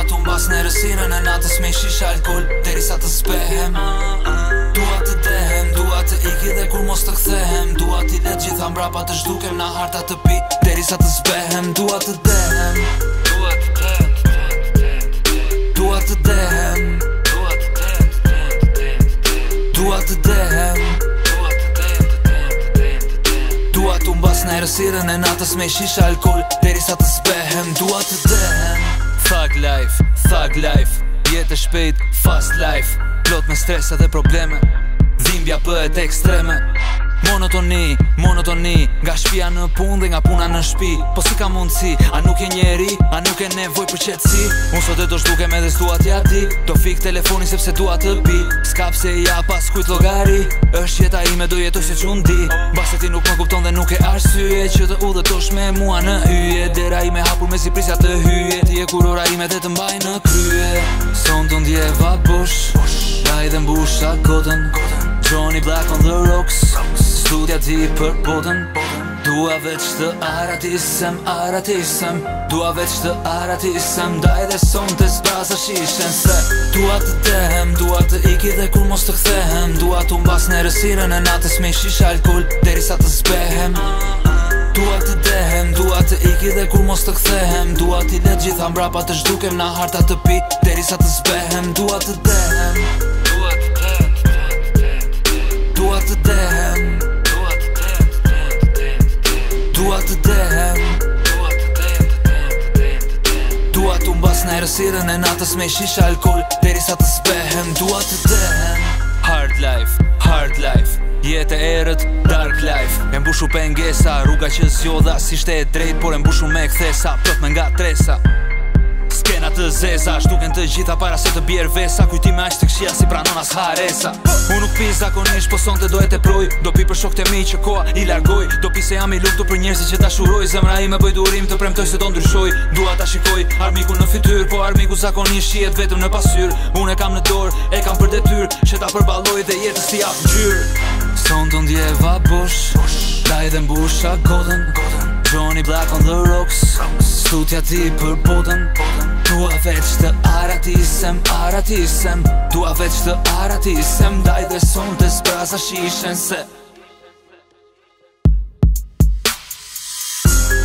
duat të mbas në rësire në natës me shish alkohol Deri sa të zbehem Dua të dehem, Dua të iki dhe kur mos të kthehem Dua të letë gjitha mbrapa të zhdukem na harta të pi Deri sa të spehem, Dua të dehem Dua të dehem Dua të dehem Dua të dehem Dua të dehem Dua të mbas në rësire në natës me shish alkohol Deri të spehem, duat të dehem Thug life, thug life Jetë e shpejt, fast life Plot me stresa dhe probleme Dhimbja bëhet ekstreme Monotoni, monotoni Nga shpia në pun dhe nga puna në shpi Po si ka mundësi, a nuk e njeri A nuk e nevoj për qetsi Unë sot e do shduke me dhe stuat jati Do fik telefoni sepse dua të pi Skap se ja pas kujt logari është jeta i me do jetoj se që ndi Basë ti nuk më kupton dhe nuk e arsye Që të u dhe tosh me mua në yje Dera i me hapur me si prisja të hyje Ti e kurora i me dhe të mbaj në krye Son të ndjeva bush Da i dhe mbusha kodën Johnny Black on the rocks Rocks studja di për botën Dua veç të aratisem, aratisem Dua veç të aratisem Daj dhe son të zbraza shishen se Dua të tehem, dua të iki dhe kur mos të kthehem Dua të mbas në rësirën e natës me shish alkohol Deri sa të zbehem Dua të dehem, dua të iki dhe kur mos të kthehem Dua t'i let gjitha mbrapa të zhdukem na harta të pi Deri sa të zbehem, Dua të dehem herësiren e natës me shisha alkohol Deri sa të spehem, dua të dehem Hard life, hard life Jete erët, dark life E mbushu pengesa, rruga që zjodha Si shte e drejt, por e mbushu me kthesa Plot me nga tresa Skena të zeza Shtuken të gjitha para se të bjerë vesa me ashtë të këshia si pranon as haresa Unë nuk pi zakonish po sonte dohet e proj Do pi për shok të mi që koa i largoj Do pi se jam i luftu për njerëzi që ta shuroj Zemra i me bëj durim të premtoj se do ndryshoj Dua ta shikoj armiku në fityr Po armiku zakonish shiet vetëm në pasyr Unë e kam në dorë, e kam për detyr Që ta përbaloj dhe jetës si apë gjyr Son të ndjeva bosh Ta Da edhe mbusha godën, godën Johnny Black on the rocks Stutja ti për botën Tua veç të aratisem, aratisem Tua veç të aratisem Daj dhe son të spraza shishen se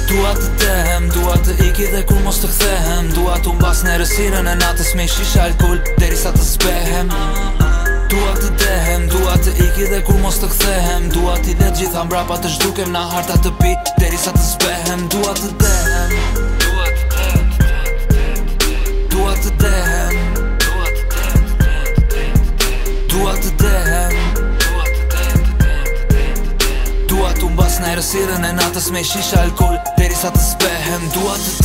Dua të tehem, dua të iki dhe kur mos të kthehem Dua të mbas në rësiren e natës me shish alkohol Deri sa të spehem Dua të dehem, dua të iki dhe kur mos të kthehem Dua t'i dhe gjitha mbra pa të shdukem Na harta të pi, deri sa të zbehem Dua të dehem Dua të dehem Dua të dehem Dua të mbas në erësirën e natës me shisha alkohol Deri sa të zbehem Dua të dehem